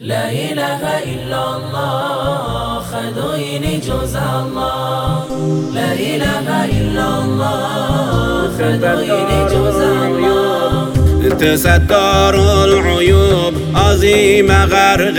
لا إله إلا الله خدوين جوز الله. لا إله إلا الله خدوين جوز الله انت ستار العيوب عظيم غرق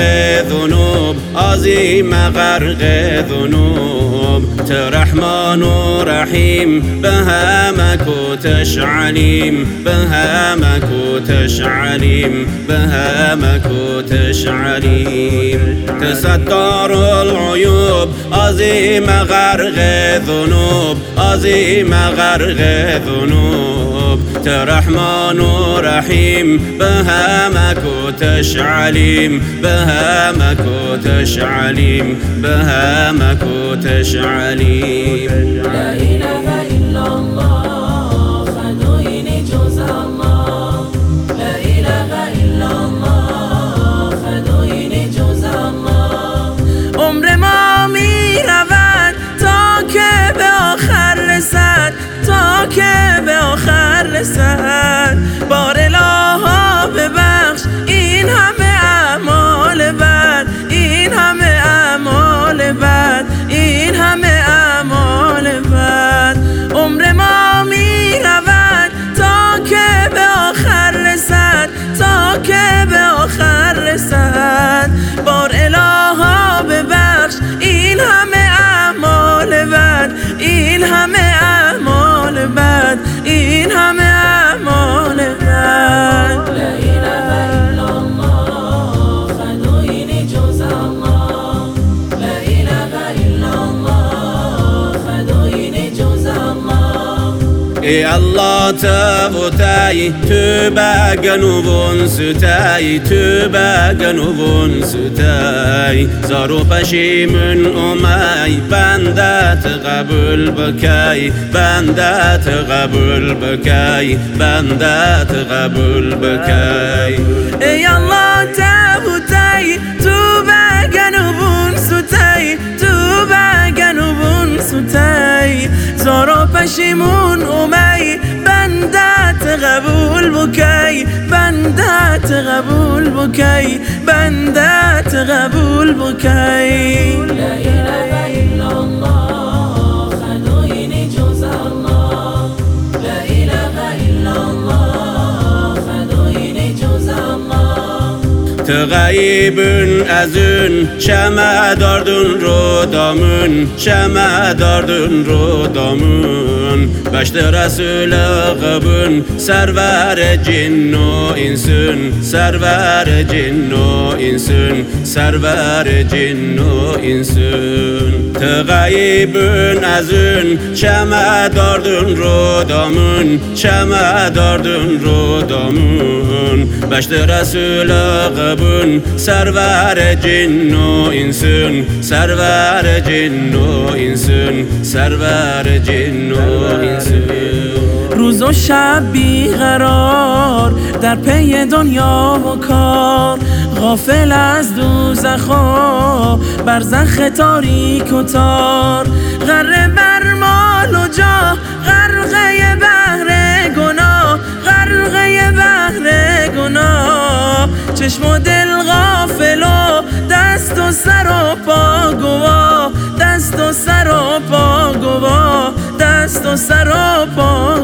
ذنوب عظيم غرق ذنوب. ترحمن ورحيم بهامك وتشعليم بهامك وتشعليم بهامك وتشعليم تستار العيوب عظيم غرق ذنوب عظيم غرق ذنوب. ترحمن ورحيم بهامك وتشعليم بهامك وتشعليم بهامك وتشعليم لا إله إلا الله. time ای الله تبوتای تو بگنوون ستای تو بگنوون ستای زارو پشیمون اومای بندت قبول بکای بندت قبول بکای بندت قبول بکای ای الله تبوتای تو بگن و بون ستای تو بگن بکی بندت قبول بکی بندت قبول بکی. لا إله إلا الله خدوين جوز الله لا إله إلا الله خدوين جوز الله تغیبون از اون شمع داردون رو دامون داردون رو Kaçtı Resulü kabın Server cin o insün Server cin جن و انسون تغیبون از اون شمع داردون رو دامون شمع داردون رو دامون بشت رسول قبون سرور جن و انسون سرور جن و انسون سرور جن و انسون روز و شب بیقرار در پی دنیا و کار غافل از دوزخ و برزخ تاریک و تار. غره بر مال و جاه غرقه بحر گناه غرقه بحر گناه چشم و دل غافل و دست و سر و پا گواه دست و سر و پا گواه دست و سر و پا